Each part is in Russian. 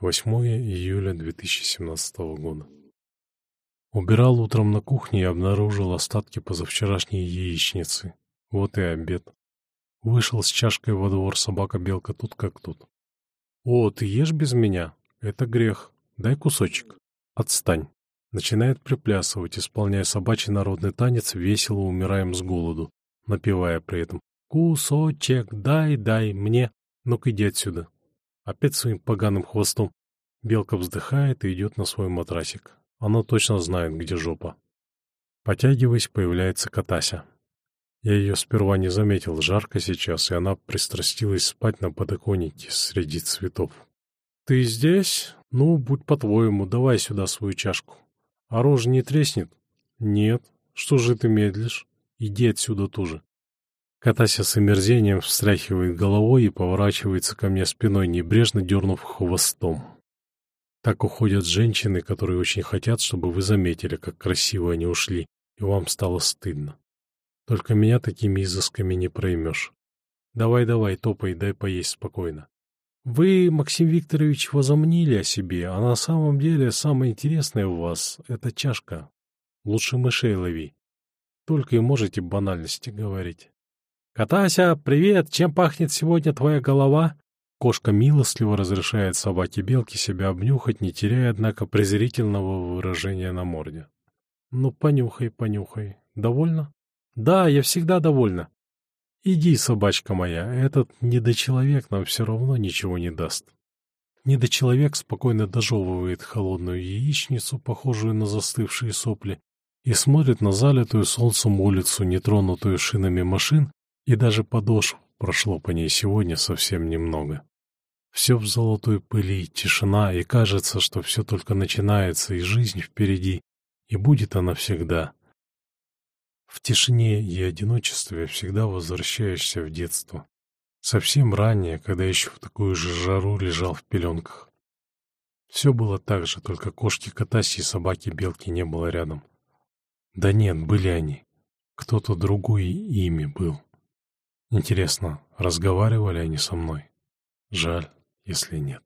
8 июля 2017 года. Убирал утром на кухне и обнаружил остатки позавчерашней яичницы. Вот и обед. Вышел с чашкой во двор собака-белка тут как тут. «О, ты ешь без меня? Это грех. Дай кусочек. Отстань». Начинает приплясывать, исполняя собачий народный танец, весело умираем с голоду, напевая при этом «Кусочек, дай, дай мне, ну-ка иди отсюда». Опять своим поганым хвостом. Белка вздыхает и идет на свой матрасик. Она точно знает, где жопа. Потягиваясь, появляется Катася. Я ее сперва не заметил, жарко сейчас, и она пристрастилась спать на подоконнике среди цветов. «Ты здесь? Ну, будь по-твоему, давай сюда свою чашку». А рожа не треснет? Нет. Что же ты медлишь? Иди отсюда тоже. Катася с омерзением встряхивает головой и поворачивается ко мне спиной, небрежно дернув хвостом. Так уходят женщины, которые очень хотят, чтобы вы заметили, как красиво они ушли, и вам стало стыдно. Только меня такими изысками не проймешь. Давай-давай, топай, дай поесть спокойно. Вы, Максим Викторович, возомнили о себе, а на самом деле самое интересное у вас — это чашка. Лучше мышей лови. Только и можете банальности говорить. «Катася, привет! Чем пахнет сегодня твоя голова?» Кошка милостливо разрешает собаке-белке себя обнюхать, не теряя, однако, презрительного выражения на морде. «Ну, понюхай, понюхай. Довольно?» «Да, я всегда довольна. Иди, собачка моя, этот недочеловек нам все равно ничего не даст. Недочеловек спокойно дожевывает холодную яичницу, похожую на застывшие сопли, и смотрит на залитую солнцем улицу, нетронутую шинами машин, и даже подошв прошло по ней сегодня совсем немного. Все в золотой пыли, тишина, и кажется, что все только начинается, и жизнь впереди, и будет она всегда. В тишине и одиночестве всегда возвращаешься в детство. Совсем ранее, когда еще в такую же жару лежал в пеленках. Все было так же, только кошки Катаси и собаки Белки не было рядом. Да нет, были они. Кто-то другой ими был. Интересно, разговаривали они со мной? Жаль, если нет.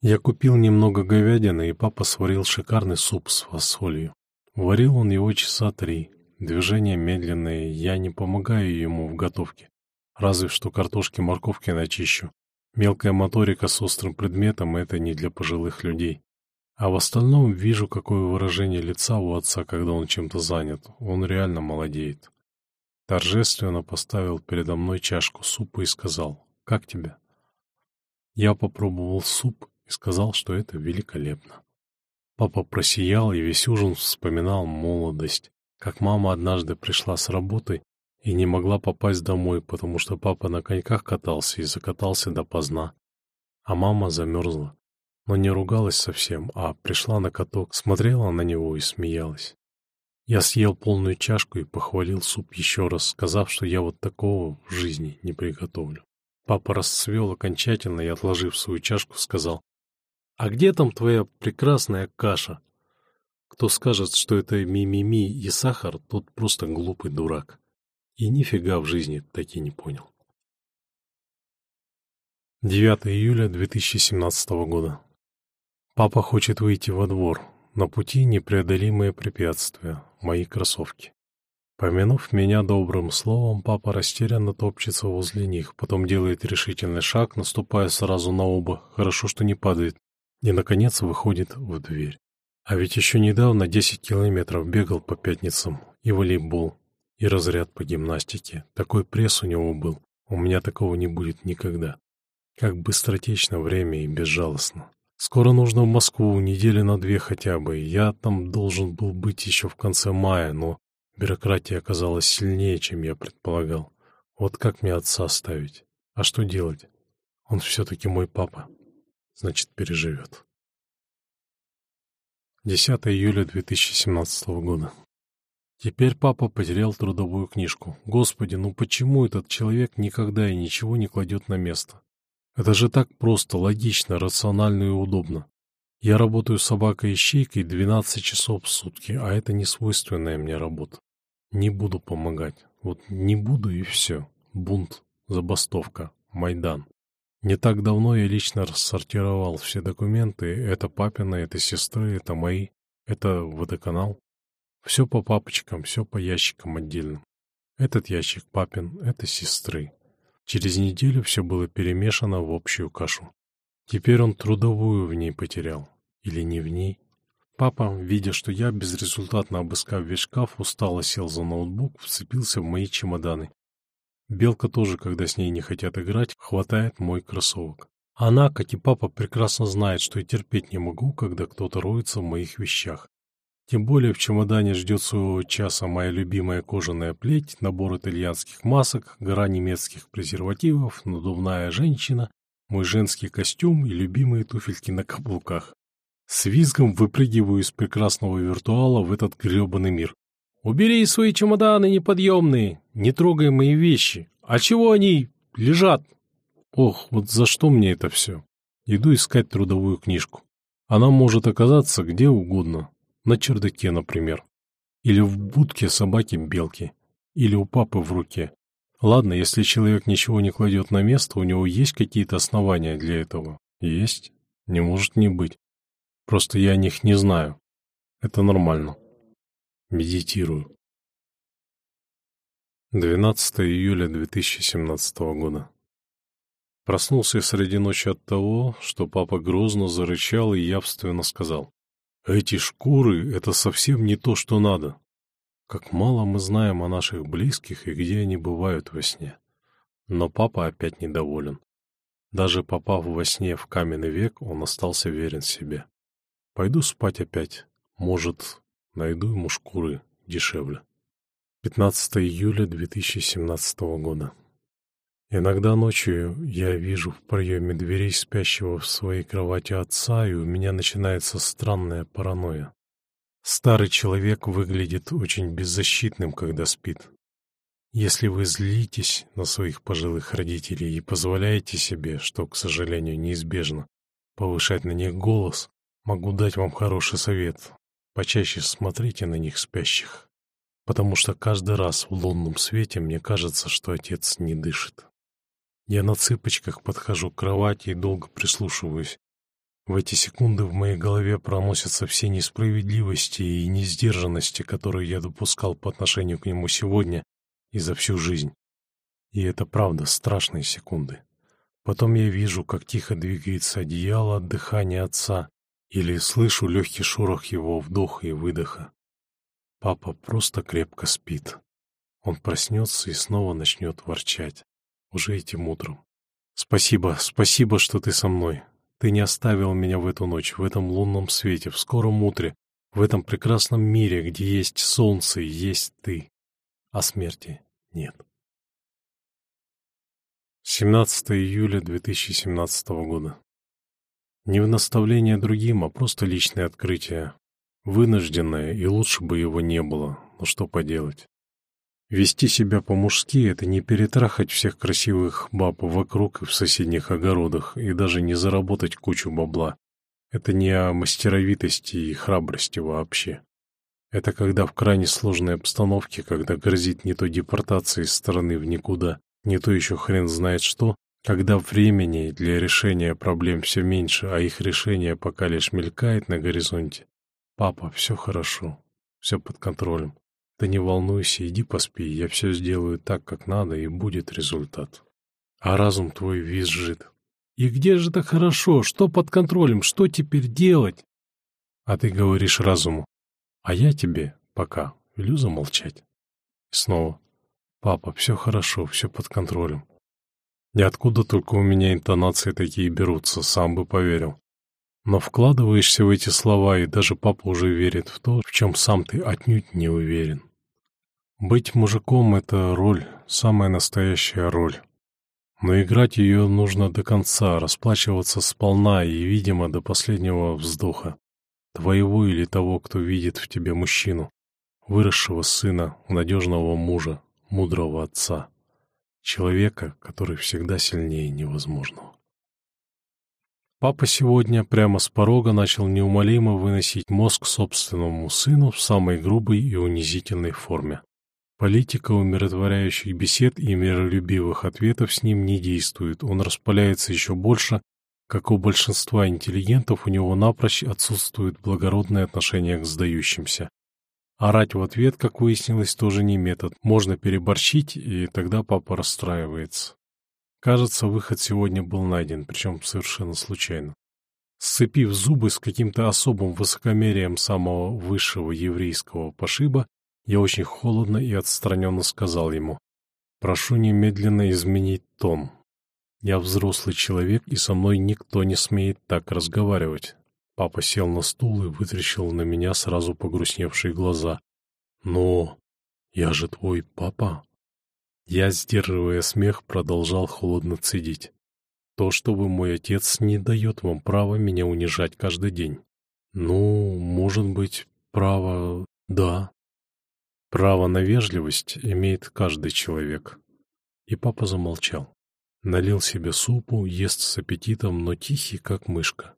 Я купил немного говядины, и папа сварил шикарный суп с фасолью. Варил он его часа три, Движения медленные, я не помогаю ему в готовке. Разве что картошки морковки начищу. Мелкая моторика с острым предметом — это не для пожилых людей. А в остальном вижу, какое выражение лица у отца, когда он чем-то занят. Он реально молодеет. Торжественно поставил передо мной чашку супа и сказал, «Как тебе?» Я попробовал суп и сказал, что это великолепно. Папа просиял и весь ужин вспоминал молодость, как мама однажды пришла с работы и не могла попасть домой, потому что папа на коньках катался и закатался допоздна. А мама замерзла, но не ругалась совсем, а пришла на каток, смотрела на него и смеялась. Я съел полную чашку и похвалил суп еще раз, сказав, что я вот такого в жизни не приготовлю. Папа расцвел окончательно и, отложив свою чашку, сказал, «А где там твоя прекрасная каша?» Кто скажет, что это мимими и сахар, тот просто глупый дурак. И нифига в жизни таки не понял. 9 июля 2017 года. Папа хочет выйти во двор. На пути непреодолимые препятствия. Мои кроссовки. Помянув меня добрым словом, папа растерянно топчется возле них, потом делает решительный шаг, наступая сразу на оба, хорошо, что не падает, и, наконец, выходит в дверь. А ведь еще недавно 10 километров бегал по пятницам, и волейбол, и разряд по гимнастике. Такой пресс у него был, у меня такого не будет никогда. Как быстротечно время и безжалостно. Скоро нужно в Москву, недели на две хотя бы. Я там должен был быть еще в конце мая, но бюрократия оказалась сильнее, чем я предполагал. Вот как мне отца оставить? А что делать? Он все-таки мой папа. Значит, переживет. 10 июля 2017 года. Теперь папа потерял трудовую книжку. Господи, ну почему этот человек никогда и ничего не кладет на место? Это же так просто, логично, рационально и удобно. Я работаю собакой-ищейкой 12 часов в сутки, а это не свойственная мне работа. Не буду помогать. Вот не буду и все. Бунт, забастовка, Майдан. Не так давно я лично рассортировал все документы. Это папины, это сестры, это мои, это водоканал. Все по папочкам, все по ящикам отдельным. Этот ящик папин, это сестры. Через неделю все было перемешано в общую кашу. Теперь он трудовую в ней потерял. Или не в ней. Папа, видя, что я, безрезультатно обыскав весь шкаф, устало сел за ноутбук, вцепился в мои чемоданы. Белка тоже, когда с ней не хотят играть, хватает мой кроссовок. Она, как и папа, прекрасно знает, что я терпеть не могу, когда кто-то роется в моих вещах. Тем более в чемодане ждет своего часа моя любимая кожаная плеть, набор итальянских масок, гора немецких презервативов, надувная женщина, мой женский костюм и любимые туфельки на каблуках. С визгом выпрыгиваю из прекрасного виртуала в этот гребаный мир. «Убери свои чемоданы неподъемные, не трогай мои вещи. А чего они лежат?» Ох, вот за что мне это все? Иду искать трудовую книжку. Она может оказаться где угодно. На чердаке, например. Или в будке собаки-белки. Или у папы в руке. Ладно, если человек ничего не кладет на место, у него есть какие-то основания для этого? Есть. Не может не быть. Просто я о них не знаю. Это нормально. Медитирую. 12 июля 2017 года. Проснулся среди ночи от того, что папа грозно зарычал и явственно сказал. «Эти шкуры — это совсем не то, что надо. Как мало мы знаем о наших близких и где они бывают во сне. Но папа опять недоволен. Даже попав во сне в каменный век, он остался верен себе. Пойду спать опять. Может, найду ему шкуры дешевле. 15 июля 2017 года. Иногда ночью я вижу в проеме дверей спящего в своей кровати отца, и у меня начинается странная паранойя. Старый человек выглядит очень беззащитным, когда спит. Если вы злитесь на своих пожилых родителей и позволяете себе, что, к сожалению, неизбежно, повышать на них голос, Могу дать вам хороший совет. Почаще смотрите на них спящих. Потому что каждый раз в лунном свете мне кажется, что отец не дышит. Я на цыпочках подхожу к кровати и долго прислушиваюсь. В эти секунды в моей голове проносятся все несправедливости и несдержанности, которые я допускал по отношению к нему сегодня и за всю жизнь. И это правда страшные секунды. Потом я вижу, как тихо двигается одеяло от дыхания отца, или слышу легкий шорох его вдоха и выдоха. Папа просто крепко спит. Он проснется и снова начнет ворчать. Уже этим утром. Спасибо, спасибо, что ты со мной. Ты не оставил меня в эту ночь, в этом лунном свете, в скором утре, в этом прекрасном мире, где есть солнце и есть ты. А смерти нет. 17 июля 2017 года. Не в наставление другим, а просто личное открытие. Вынужденное, и лучше бы его не было, но что поделать. Вести себя по-мужски — это не перетрахать всех красивых баб вокруг и в соседних огородах, и даже не заработать кучу бабла. Это не о мастеровитости и храбрости вообще. Это когда в крайне сложной обстановке, когда грозит не то депортация из страны в никуда, не то еще хрен знает что, когда времени для решения проблем все меньше, а их решение пока лишь мелькает на горизонте. Папа, все хорошо, все под контролем. Ты не волнуйся, иди поспи, я все сделаю так, как надо, и будет результат. А разум твой визжит. И где же так хорошо? Что под контролем? Что теперь делать? А ты говоришь разуму. А я тебе пока велю замолчать. И снова. Папа, все хорошо, все под контролем. И откуда только у меня интонации такие берутся, сам бы поверил. Но вкладываешься в эти слова, и даже папа уже верит в то, в чем сам ты отнюдь не уверен. Быть мужиком — это роль, самая настоящая роль. Но играть ее нужно до конца, расплачиваться сполна и, видимо, до последнего вздоха. Твоего или того, кто видит в тебе мужчину, выросшего сына, надежного мужа, мудрого отца. Человека, который всегда сильнее невозможного. Папа сегодня прямо с порога начал неумолимо выносить мозг собственному сыну в самой грубой и унизительной форме. Политика умиротворяющих бесед и миролюбивых ответов с ним не действует. Он распаляется еще больше, как у большинства интеллигентов, у него напрочь отсутствует благородное отношение к сдающимся. Орать в ответ, как выяснилось, тоже не метод. Можно переборщить, и тогда папа расстраивается. Кажется, выход сегодня был найден, причем совершенно случайно. Сцепив зубы с каким-то особым высокомерием самого высшего еврейского пошиба, я очень холодно и отстраненно сказал ему, «Прошу немедленно изменить тон. Я взрослый человек, и со мной никто не смеет так разговаривать». Папа сел на стул и вытрящил на меня сразу погрустневшие глаза. «Но я же твой папа». Я, сдерживая смех, продолжал холодно цедить. То, что вы мой отец, не дает вам права меня унижать каждый день. Ну, может быть, право... да. Право на вежливость имеет каждый человек. И папа замолчал. Налил себе супу, ест с аппетитом, но тихий, как мышка.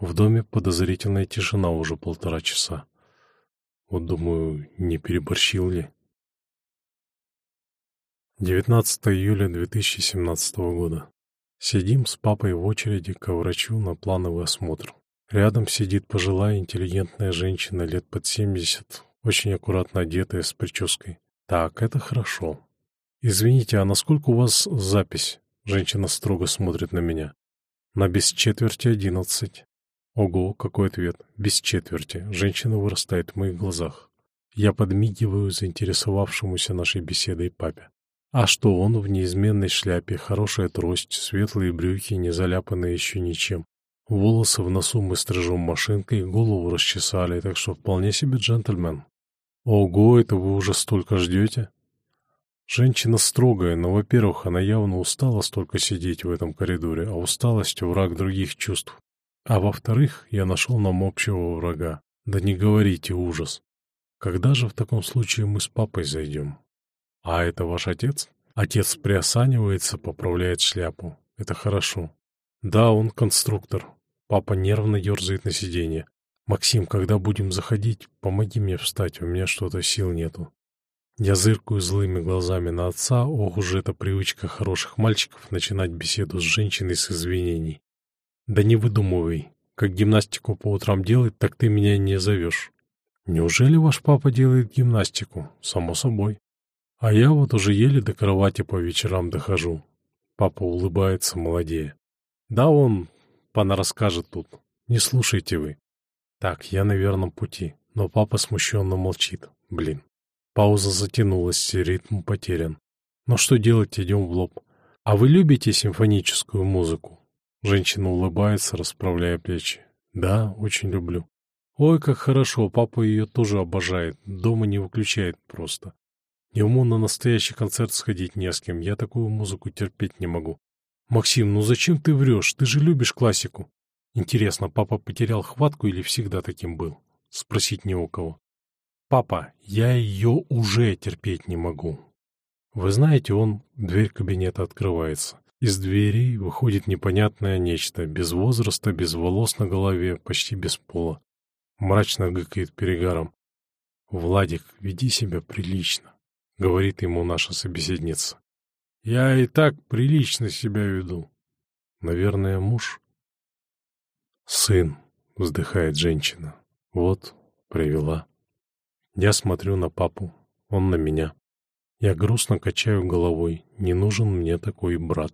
В доме подозрительная тишина уже полтора часа. Вот думаю, не переборщил ли. 19 июля 2017 года. Сидим с папой в очереди к врачу на плановый осмотр. Рядом сидит пожилая интеллигентная женщина лет под 70, очень аккуратно одетая, с прической. Так, это хорошо. «Извините, а насколько у вас запись?» Женщина строго смотрит на меня. «На без четверти одиннадцать». Ого, какой ответ. Без четверти. Женщина вырастает в моих глазах. Я подмигиваю заинтересовавшемуся нашей беседой папе. А что он в неизменной шляпе, хорошая трость, светлые брюки, не заляпанные еще ничем. Волосы в носу мы стрижем машинкой, голову расчесали, так что вполне себе джентльмен. Ого, это вы уже столько ждете? Женщина строгая, но, во-первых, она явно устала столько сидеть в этом коридоре, а усталость — враг других чувств. А во-вторых, я нашел нам общего врага. Да не говорите ужас. Когда же в таком случае мы с папой зайдем? А это ваш отец? Отец приосанивается, поправляет шляпу. Это хорошо. Да, он конструктор. Папа нервно ерзает на сиденье. «Максим, когда будем заходить, помоги мне встать, у меня что-то сил нету». Я зыркаю злыми глазами на отца, ох уж эта привычка хороших мальчиков начинать беседу с женщиной с извинений. «Да не выдумывай. Как гимнастику по утрам делать, так ты меня не зовешь». «Неужели ваш папа делает гимнастику?» «Само собой». «А я вот уже еле до кровати по вечерам дохожу». Папа улыбается, молодее. «Да он, пана расскажет тут. Не слушайте вы». Так, я на верном пути, но папа смущенно молчит. Блин. Пауза затянулась, ритм потерян. Но что делать, идем в лоб. А вы любите симфоническую музыку? Женщина улыбается, расправляя плечи. Да, очень люблю. Ой, как хорошо, папа ее тоже обожает. Дома не выключает просто. Ему на настоящий концерт сходить не с кем. Я такую музыку терпеть не могу. Максим, ну зачем ты врешь? Ты же любишь классику. Интересно, папа потерял хватку или всегда таким был? Спросить не у кого. Папа, я ее уже терпеть не могу. Вы знаете, он... Дверь кабинета открывается. Из двери выходит непонятное нечто, без возраста, без волос на голове, почти без пола. Мрачно гыкает перегаром. «Владик, веди себя прилично», — говорит ему наша собеседница. «Я и так прилично себя веду». «Наверное, муж?» «Сын», — вздыхает женщина. «Вот, привела». Я смотрю на папу, он на меня. Я грустно качаю головой, не нужен мне такой брат.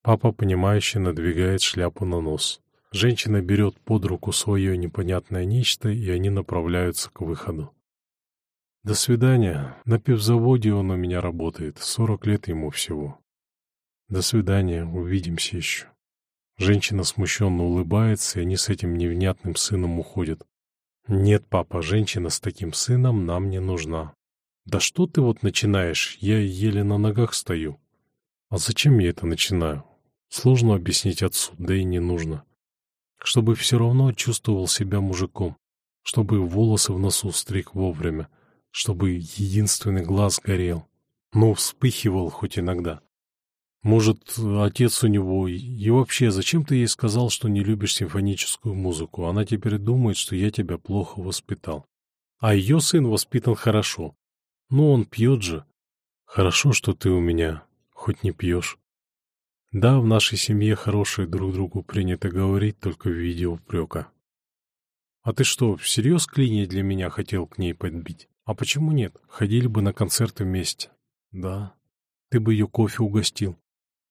Папа, понимающе надвигает шляпу на нос. Женщина берет под руку свое непонятное нечто, и они направляются к выходу. До свидания. На пивзаводе он у меня работает. Сорок лет ему всего. До свидания. Увидимся еще. Женщина смущенно улыбается, и они с этим невнятным сыном уходят. «Нет, папа, женщина с таким сыном нам не нужна». «Да что ты вот начинаешь? Я еле на ногах стою». «А зачем я это начинаю?» Сложно объяснить отцу, да и не нужно. Чтобы все равно чувствовал себя мужиком, чтобы волосы в носу стриг вовремя, чтобы единственный глаз горел, но вспыхивал хоть иногда. Может, отец у него... И вообще, зачем ты ей сказал, что не любишь симфоническую музыку? Она теперь думает, что я тебя плохо воспитал. А ее сын воспитан хорошо. Ну, он пьет же. Хорошо, что ты у меня хоть не пьешь. Да, в нашей семье хорошие друг другу принято говорить только в виде упрека. А ты что, всерьез клинья для меня хотел к ней подбить? А почему нет? Ходили бы на концерты вместе. Да. Ты бы ее кофе угостил.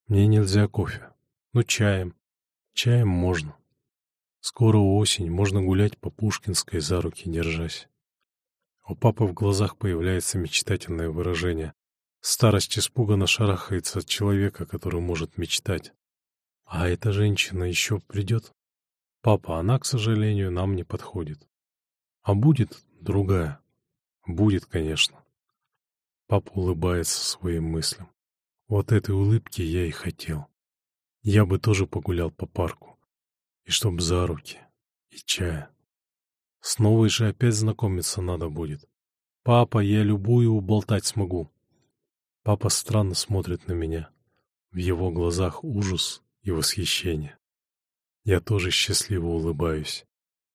Мне нельзя кофе. Ну, чаем. Чаем можно. Скоро осень, можно гулять по Пушкинской, за руки держась. У папы в глазах появляется мечтательное выражение. Старость испуганно шарахается от человека, который может мечтать. А эта женщина еще придет? Папа, она, к сожалению, нам не подходит. А будет другая. Будет, конечно. Папа улыбается своим мыслям. Вот этой улыбки я и хотел. Я бы тоже погулял по парку. И чтоб за руки. И чая. С новой же опять знакомиться надо будет. Папа, я любую уболтать смогу. Папа странно смотрит на меня. В его глазах ужас и восхищение. Я тоже счастливо улыбаюсь.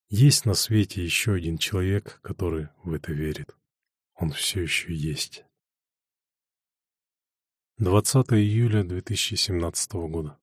Есть на свете еще один человек, который в это верит. Он все еще есть. 20 июля 2017 года.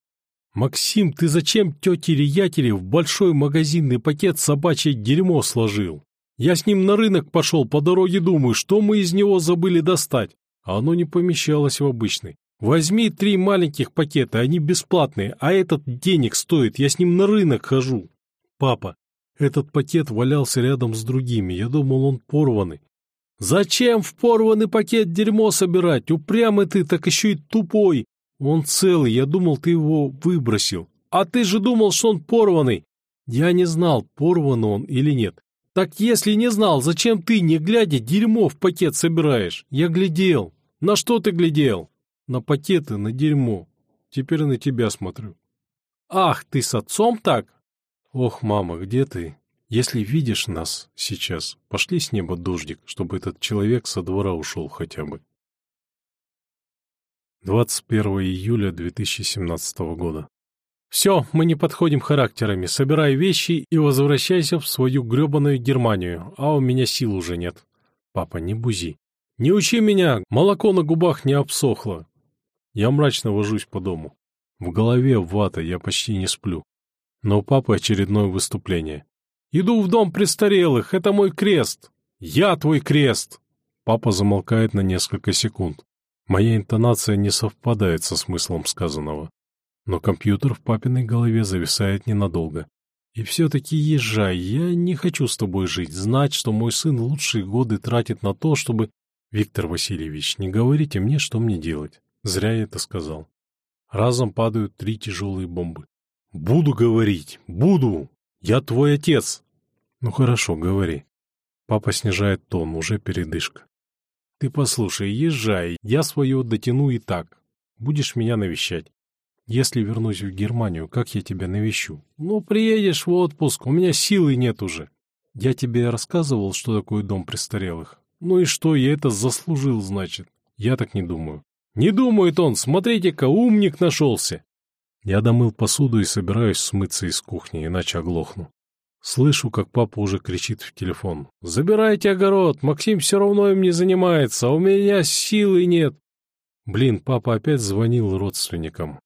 «Максим, ты зачем тете Риятеле в большой магазинный пакет собачье дерьмо сложил? Я с ним на рынок пошел, по дороге думаю, что мы из него забыли достать, а оно не помещалось в обычный. Возьми три маленьких пакета, они бесплатные, а этот денег стоит, я с ним на рынок хожу. Папа, этот пакет валялся рядом с другими, я думал, он порванный. Зачем в порванный пакет дерьмо собирать? Упрямый ты, так еще и тупой. Он целый, я думал, ты его выбросил. А ты же думал, что он порванный. Я не знал, порван он или нет. Так если не знал, зачем ты, не глядя, дерьмо в пакет собираешь? Я глядел. На что ты глядел? На пакеты, на дерьмо. Теперь на тебя смотрю. Ах, ты с отцом так? Ох, мама, где ты? Если видишь нас сейчас, пошли с неба дождик, чтобы этот человек со двора ушел хотя бы. 21 июля 2017 года. Все, мы не подходим характерами. Собирай вещи и возвращайся в свою гребаную Германию, а у меня сил уже нет. Папа, не бузи. Не учи меня, молоко на губах не обсохло. Я мрачно вожусь по дому. В голове вата, я почти не сплю. Но у папы очередное выступление. «Иду в дом престарелых, это мой крест! Я твой крест!» Папа замолкает на несколько секунд. Моя интонация не совпадает со смыслом сказанного. Но компьютер в папиной голове зависает ненадолго. И все-таки езжай, я не хочу с тобой жить, знать, что мой сын лучшие годы тратит на то, чтобы... Виктор Васильевич, не говорите мне, что мне делать. Зря я это сказал. Разом падают три тяжелые бомбы. Буду говорить, буду! Я твой отец! Ну хорошо, говори. Папа снижает тон, уже передышка. Ты послушай, езжай, я свое дотяну и так. Будешь меня навещать. Если вернусь в Германию, как я тебя навещу? Ну, приедешь в отпуск, у меня силы нет уже. Я тебе рассказывал, что такое дом престарелых. Ну и что, я это заслужил, значит? Я так не думаю. Не думает он, смотрите-ка, умник нашелся. Я домыл посуду и собираюсь смыться из кухни, иначе оглохну. Слышу, как папа уже кричит в телефон. «Забирайте огород! Максим все равно им не занимается, а у меня силы нет!» Блин, папа опять звонил родственникам.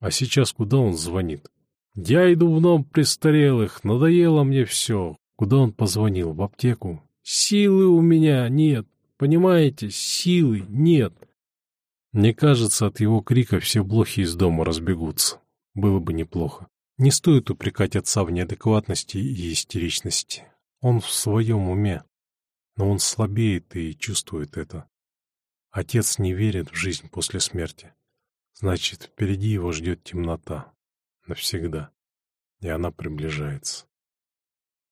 А сейчас куда он звонит? Я иду в дом престарелых, надоело мне все. Куда он позвонил? В аптеку? Силы у меня нет, понимаете? Силы нет. Мне кажется, от его крика все блохи из дома разбегутся. Было бы неплохо. Не стоит упрекать отца в неадекватности и истеричности. Он в своем уме, но он слабеет и чувствует это. Отец не верит в жизнь после смерти. Значит, впереди его ждет темнота. Навсегда. И она приближается.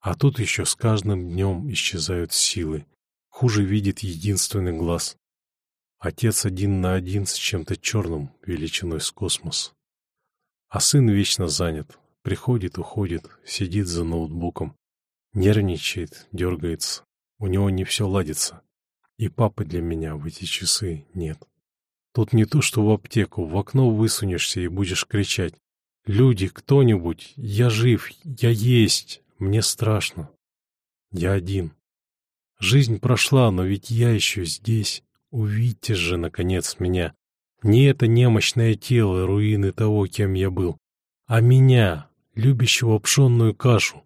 А тут еще с каждым днем исчезают силы. Хуже видит единственный глаз. Отец один на один с чем-то черным, величиной с космос. А сын вечно занят. Приходит, уходит, сидит за ноутбуком. Нервничает, дергается. У него не все ладится. И папы для меня в эти часы нет. Тут не то, что в аптеку, в окно высунешься и будешь кричать. «Люди, кто-нибудь, я жив, я есть, мне страшно». Я один. Жизнь прошла, но ведь я еще здесь. Увидьте же, наконец, меня. Не это немощное тело, руины того, кем я был, а меня, любящего пшенную кашу,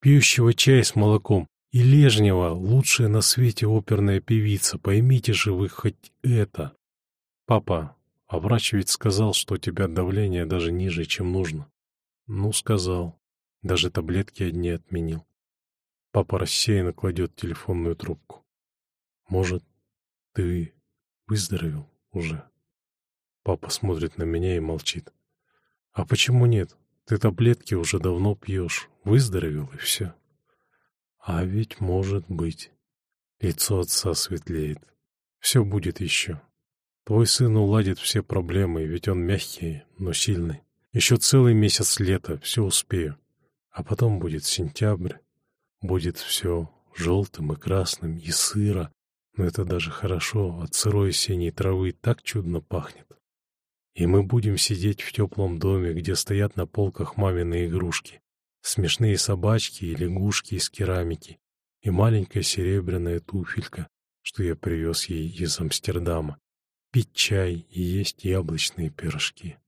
пьющего чай с молоком, и Лежнева, лучшая на свете оперная певица, поймите же вы хоть это. Папа, а врач ведь сказал, что у тебя давление даже ниже, чем нужно. Ну, сказал. Даже таблетки одни отменил. Папа рассеянно кладет телефонную трубку. Может, ты выздоровел уже? Папа смотрит на меня и молчит. А почему нет? Ты таблетки уже давно пьешь. Выздоровел и все. А ведь может быть. Лицо отца светлеет. Все будет еще. Твой сын уладит все проблемы, ведь он мягкий, но сильный. Еще целый месяц лета, все успею. А потом будет сентябрь. Будет все желтым и красным, и сыро. Но это даже хорошо, от сырой осенней травы так чудно пахнет. И мы будем сидеть в теплом доме, где стоят на полках мамины игрушки. Смешные собачки и лягушки из керамики. И маленькая серебряная туфелька, что я привез ей из Амстердама пить чай и есть яблочные пирожки.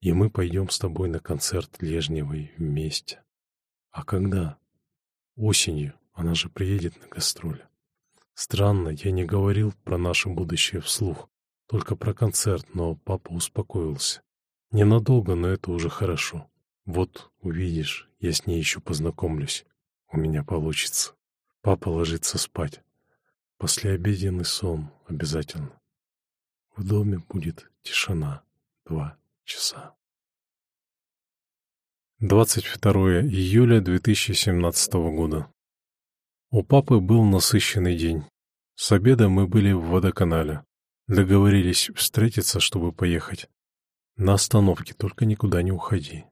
И мы пойдем с тобой на концерт Лежневой вместе. А когда? Осенью. Она же приедет на гастроли. Странно, я не говорил про наше будущее вслух, только про концерт, но папа успокоился. Ненадолго, но это уже хорошо. Вот, увидишь, я с ней еще познакомлюсь. У меня получится. Папа ложится спать. Послеобеденный сон обязательно. В доме будет тишина два часа. 22 июля 2017 года. У папы был насыщенный день. С обеда мы были в водоканале. Договорились встретиться, чтобы поехать. На остановке, только никуда не уходи.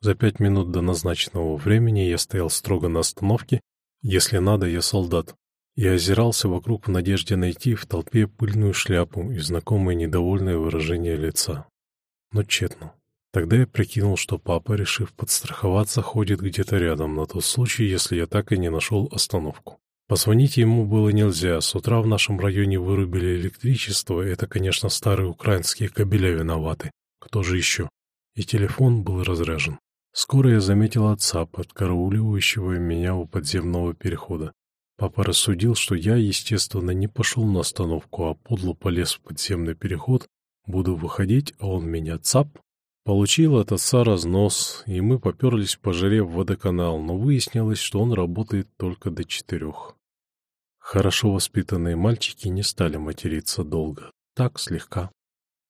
За пять минут до назначенного времени я стоял строго на остановке. Если надо, я солдат. Я озирался вокруг в надежде найти в толпе пыльную шляпу и знакомое недовольное выражение лица. Но тщетно. Тогда я прикинул, что папа, решив подстраховаться, ходит где-то рядом, на тот случай, если я так и не нашел остановку. Позвонить ему было нельзя, с утра в нашем районе вырубили электричество, это, конечно, старые украинские кабеля виноваты. Кто же еще? И телефон был разряжен. Скоро я заметил отца, подкарауливающего меня у подземного перехода. Папа рассудил, что я, естественно, не пошел на остановку, а подло полез в подземный переход. Буду выходить, а он меня цап. Получил от отца разнос, и мы поперлись по жаре в водоканал, но выяснилось, что он работает только до четырех. Хорошо воспитанные мальчики не стали материться долго, так слегка.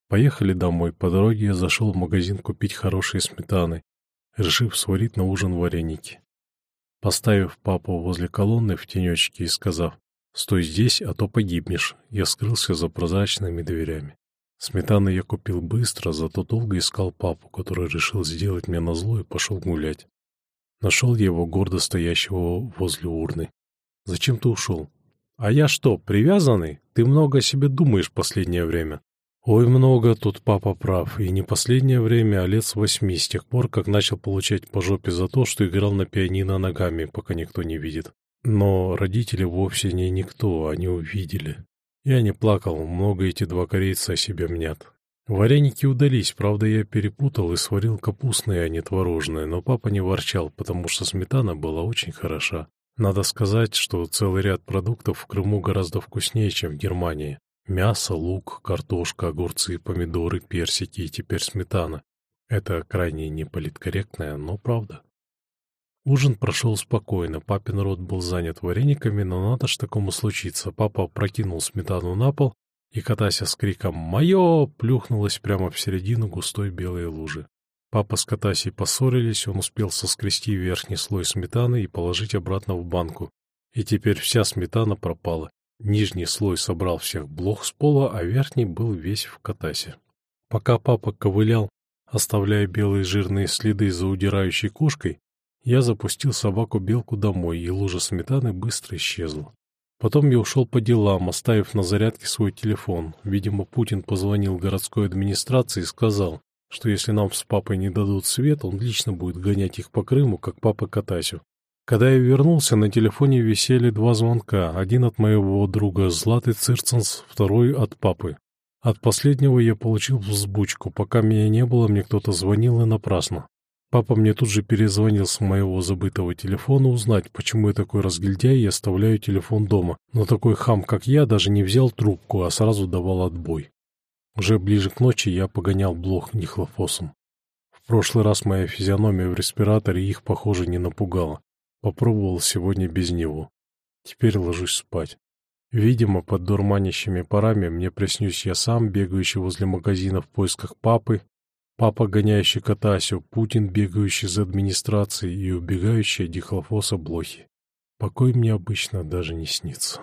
Поехали домой, по дороге я зашел в магазин купить хорошие сметаны, решив сварить на ужин вареники. Поставив папу возле колонны в тенечке и сказав «Стой здесь, а то погибнешь», я скрылся за прозрачными дверями. Сметаны я купил быстро, зато долго искал папу, который решил сделать мне назло и пошел гулять. Нашел я его гордо стоящего возле урны. «Зачем ты ушел?» «А я что, привязанный? Ты много о себе думаешь последнее время». Ой, много тут папа прав, и не последнее время, а лет с восьми, с тех пор, как начал получать по жопе за то, что играл на пианино ногами, пока никто не видит. Но родители вовсе не никто, они увидели. Я не плакал, много эти два корейца о себе мнят. Вареники удались, правда, я перепутал и сварил капустные, а не творожные, но папа не ворчал, потому что сметана была очень хороша. Надо сказать, что целый ряд продуктов в Крыму гораздо вкуснее, чем в Германии. Мясо, лук, картошка, огурцы, помидоры, персики и теперь сметана. Это крайне неполиткорректная, но правда. Ужин прошел спокойно, папин рот был занят варениками, но надо ж такому случиться. Папа прокинул сметану на пол, и Катася с криком «Мое!» плюхнулась прямо в середину густой белой лужи. Папа с Катасей поссорились, он успел соскрести верхний слой сметаны и положить обратно в банку. И теперь вся сметана пропала. Нижний слой собрал всех блох с пола, а верхний был весь в катасе. Пока папа ковылял, оставляя белые жирные следы за удирающей кошкой, я запустил собаку-белку домой, и лужа сметаны быстро исчезла. Потом я ушел по делам, оставив на зарядке свой телефон. Видимо, Путин позвонил городской администрации и сказал, что если нам с папой не дадут свет, он лично будет гонять их по Крыму, как папа Катасю. Когда я вернулся, на телефоне висели два звонка. Один от моего друга Златы Цирценс, второй от папы. От последнего я получил взбучку. Пока меня не было, мне кто-то звонил и напрасно. Папа мне тут же перезвонил с моего забытого телефона узнать, почему я такой разгильдяй и оставляю телефон дома. Но такой хам, как я, даже не взял трубку, а сразу давал отбой. Уже ближе к ночи я погонял блох нихлофосом. В прошлый раз моя физиономия в респираторе их, похоже, не напугала. Попробовал сегодня без него. Теперь ложусь спать. Видимо, под дурманящими парами мне приснюсь я сам, бегающий возле магазина в поисках папы, Папа, гоняющий Катасю, Путин, бегающий за администрацией и убегающий от дихлофоса блохи. Покой мне обычно даже не снится.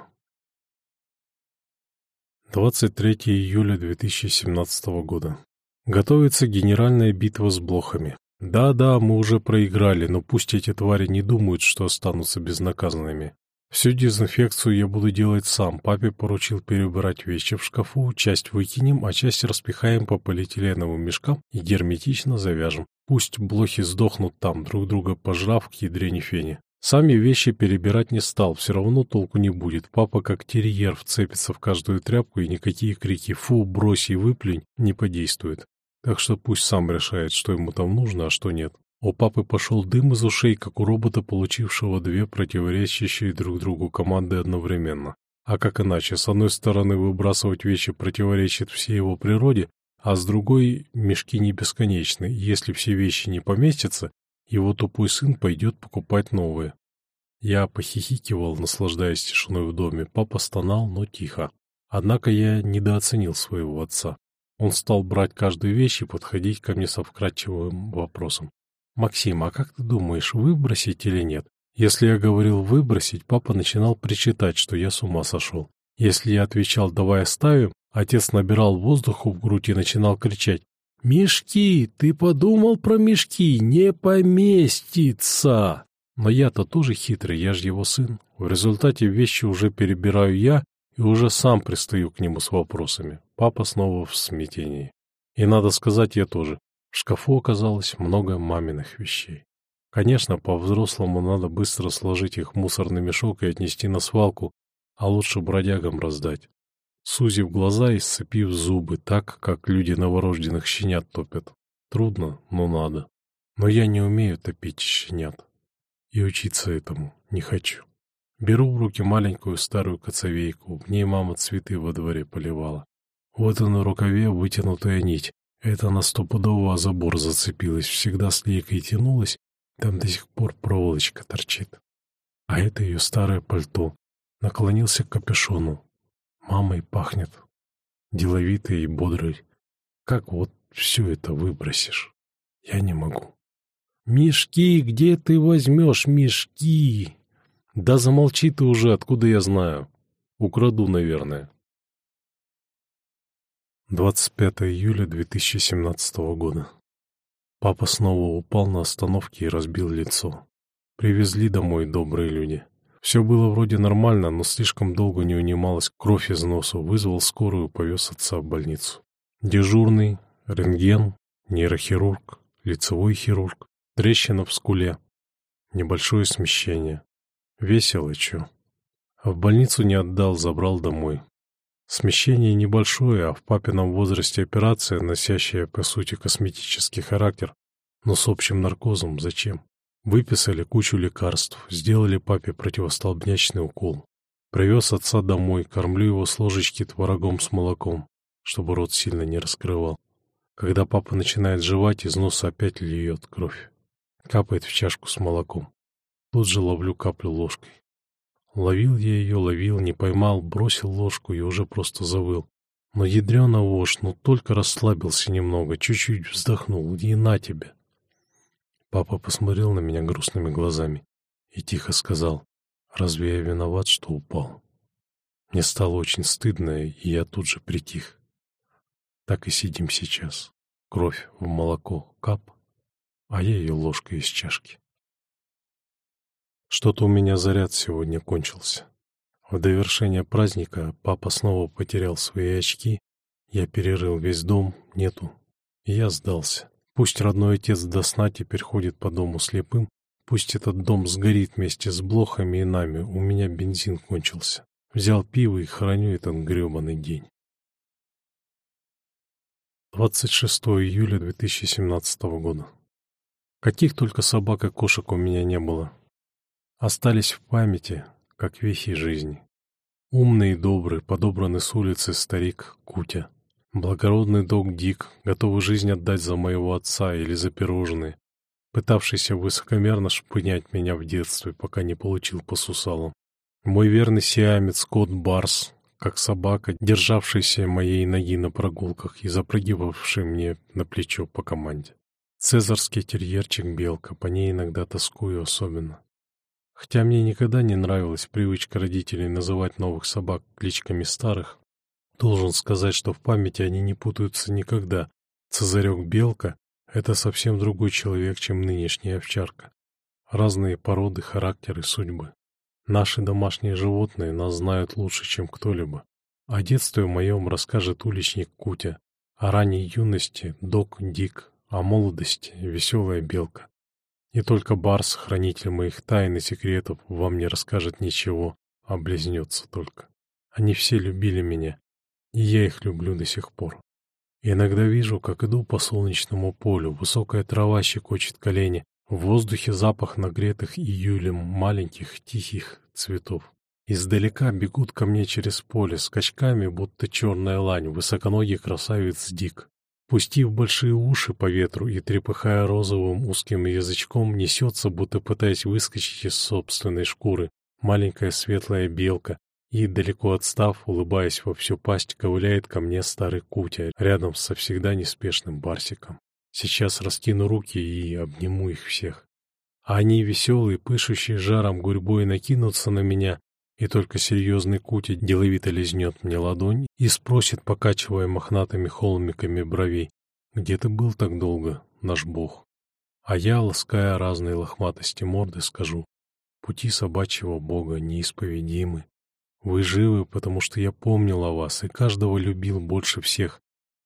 23 июля 2017 года. Готовится генеральная битва с блохами. Да-да, мы уже проиграли, но пусть эти твари не думают, что останутся безнаказанными. Всю дезинфекцию я буду делать сам. Папе поручил перебирать вещи в шкафу, часть выкинем, а часть распихаем по полиэтиленовым мешкам и герметично завяжем. Пусть блохи сдохнут там, друг друга пожрав к ядрене фене. Сами вещи перебирать не стал, все равно толку не будет. Папа как терьер вцепится в каждую тряпку, и никакие крики «фу», «брось» и «выплюнь» не подействуют. Так что пусть сам решает, что ему там нужно, а что нет. У папы пошел дым из ушей, как у робота, получившего две противоречащие друг другу команды одновременно. А как иначе, с одной стороны выбрасывать вещи противоречит всей его природе, а с другой мешки не бесконечны, если все вещи не поместятся, его тупой сын пойдет покупать новые. Я похихикивал, наслаждаясь тишиной в доме, папа стонал, но тихо. Однако я недооценил своего отца. Он стал брать каждую вещь и подходить ко мне со вкрадчивым вопросом. «Максим, а как ты думаешь, выбросить или нет?» Если я говорил «выбросить», папа начинал причитать, что я с ума сошел. Если я отвечал «давай оставим», отец набирал воздуху в грудь и начинал кричать «Мешки! Ты подумал про мешки? Не поместится!» Но я-то тоже хитрый, я же его сын. В результате вещи уже перебираю я и уже сам пристаю к нему с вопросами. Папа снова в смятении. И надо сказать, я тоже. В шкафу оказалось много маминых вещей. Конечно, по-взрослому надо быстро сложить их в мусорный мешок и отнести на свалку, а лучше бродягам раздать. Сузив глаза и сцепив зубы так, как люди новорожденных щенят топят. Трудно, но надо. Но я не умею топить щенят. И учиться этому не хочу. Беру в руки маленькую старую коцовейку, в ней мама цветы во дворе поливала. Вот и на рукаве вытянутая нить, это на стопудово забор зацепилось, всегда с лейкой тянулась, там до сих пор проволочка торчит. А это ее старое пальто. Наклонился к капюшону. Мамой пахнет. Деловитый и бодрый. Как вот все это выбросишь? Я не могу. «Мешки, где ты возьмешь мешки?» «Да замолчи ты уже, откуда я знаю. Украду, наверное». 25 июля 2017 года. Папа снова упал на остановке и разбил лицо. Привезли домой добрые люди. Все было вроде нормально, но слишком долго не унималась кровь из носа, вызвал скорую, повез отца в больницу. Дежурный, рентген, нейрохирург, лицевой хирург, трещина в скуле, небольшое смещение. Весело, чё. А в больницу не отдал, забрал домой. Смещение небольшое, а в папином возрасте операция, носящая, по сути, косметический характер, но с общим наркозом зачем? Выписали кучу лекарств, сделали папе противостолбнячный укол. Привез отца домой, кормлю его с ложечки творогом с молоком, чтобы рот сильно не раскрывал. Когда папа начинает жевать, из носа опять льет кровь. Капает в чашку с молоком. Тут же ловлю каплю ложкой. Ловил я ее, ловил, не поймал, бросил ложку и уже просто завыл. Но ядрёна вошь, ну только расслабился немного, чуть-чуть вздохнул, и на тебе. Папа посмотрел на меня грустными глазами и тихо сказал, «Разве я виноват, что упал?» Мне стало очень стыдно, и я тут же притих. Так и сидим сейчас. Кровь в молоко кап, а я ее ложкой из чашки. Что-то у меня заряд сегодня кончился. В довершение праздника папа снова потерял свои очки. Я перерыл весь дом, нету. И я сдался. Пусть родной отец до сна теперь ходит по дому слепым, Пусть этот дом сгорит вместе с блохами и нами, у меня бензин кончился. Взял пиво и храню этот грёбаный день. 26 июля 2017 года. Каких только собак и кошек у меня не было. Остались в памяти, как вехи жизни. Умный и добрый, подобранный с улицы старик Кутя. Благородный дог Дик, готовый жизнь отдать за моего отца или за пирожные, пытавшийся высокомерно шпынять меня в детстве, пока не получил по сусалам. Мой верный сиамец кот Барс, как собака, державшийся моей ноги на прогулках и запрыгивавший мне на плечо по команде. Цезарский терьерчик Белка, по ней иногда тоскую особенно. Хотя мне никогда не нравилась привычка родителей называть новых собак кличками старых, должен сказать, что в памяти они не путаются никогда. Цезарек Белка это совсем другой человек, чем нынешняя овчарка. Разные породы, характеры, судьбы. Наши домашние животные нас знают лучше, чем кто-либо. О детстве моем расскажет уличник Кутя, о ранней юности — док Дик, о молодости — веселая белка. И только Барс, хранитель моих тайн и секретов, вам не расскажет ничего, а близнется только. Они все любили меня, я их люблю до сих пор. Иногда вижу, как иду по солнечному полю, высокая трава щекочет колени, в воздухе запах нагретых июлем маленьких тихих цветов. Издалека бегут ко мне через поле, скачками, будто черная лань, высоконогий красавец Дик. Пустив большие уши по ветру и трепыхая розовым узким язычком, несется, будто пытаясь выскочить из собственной шкуры, маленькая светлая белка, и, далеко отстав, улыбаясь во всю пасть, ковыляет ко мне старый Кутя, рядом со всегда неспешным Барсиком. Сейчас раскину руки и обниму их всех. А они, веселые, пышущие жаром гурьбой, накинутся на меня, и только серьезный Кутя деловито лизнет мне ладонь и спросит, покачивая мохнатыми холмиками бровей, «Где ты был так долго, наш бог?» А я, лаская разные лохматости морды, скажу, «Пути собачьего бога неисповедимы, вы живы, потому что я помнил о вас и каждого любил больше всех.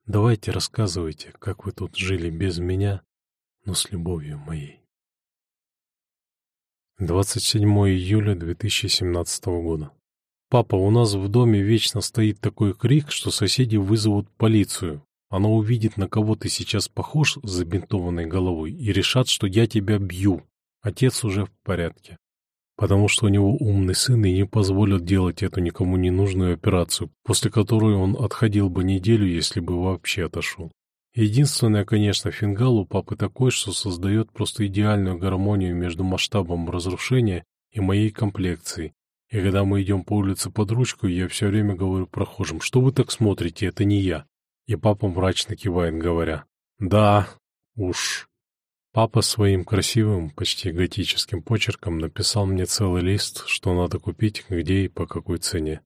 Давайте рассказывайте, как вы тут жили без меня, но с любовью моей. 27 июля 2017 года. Папа, у нас в доме вечно стоит такой крик, что соседи вызовут полицию. Она увидит, на кого ты сейчас похож с забинтованной головой, и решат, что я тебя бью. Отец уже в порядке потому что у него умный сын и не позволят делать эту никому не нужную операцию, после которой он отходил бы неделю, если бы вообще отошел. Единственное, конечно, фингал у папы такой, что создает просто идеальную гармонию между масштабом разрушения и моей комплекцией. И когда мы идем по улице под ручку, я все время говорю прохожим, что вы так смотрите, это не я. И папа мрачно кивает, говоря, да, уж. Папа своим красивым, почти готическим почерком написал мне целый лист, что надо купить, где и по какой цене.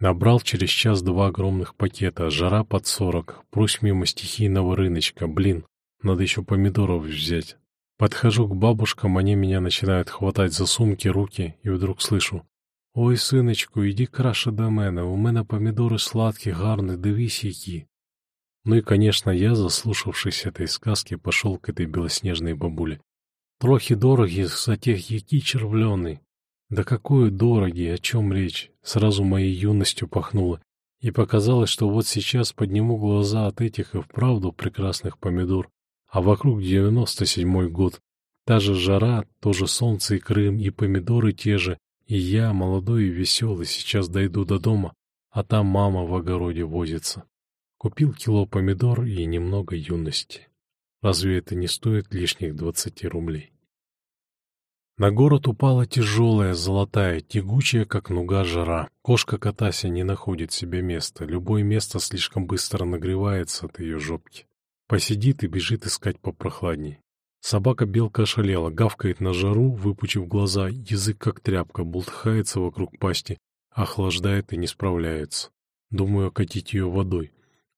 Набрал через час два огромных пакета, жара под сорок, прусь мимо стихийного рыночка, блин, надо еще помидоров взять. Подхожу к бабушкам, они меня начинают хватать за сумки, руки, и вдруг слышу. «Ой, синочку, иди краще до мене, у мене помідори сладкі, гарні, дивись які». Ну и, конечно, я, заслушавшись этой сказки, пошел к этой белоснежной бабуле. Трохи дороги за тех яки червленый. Да какой дороги, о чем речь? Сразу моей юностью пахнуло. И показалось, что вот сейчас подниму глаза от этих и вправду прекрасных помидор. А вокруг девяносто седьмой год. Та же жара, то же солнце и Крым, и помидоры те же. И я, молодой и веселый, сейчас дойду до дома, а там мама в огороде возится. Купил кило помидор и немного юности. Разве это не стоит лишних двадцати рублей? На город упала тяжелая, золотая, тягучая, как нуга, жара. Кошка Катася не находит себе места. Любое место слишком быстро нагревается от ее жопки. Посидит и бежит искать попрохладней. Собака-белка ошалела, гавкает на жару, выпучив глаза, язык как тряпка, бултыхается вокруг пасти, охлаждает и не справляется. Думаю окатить ее водой.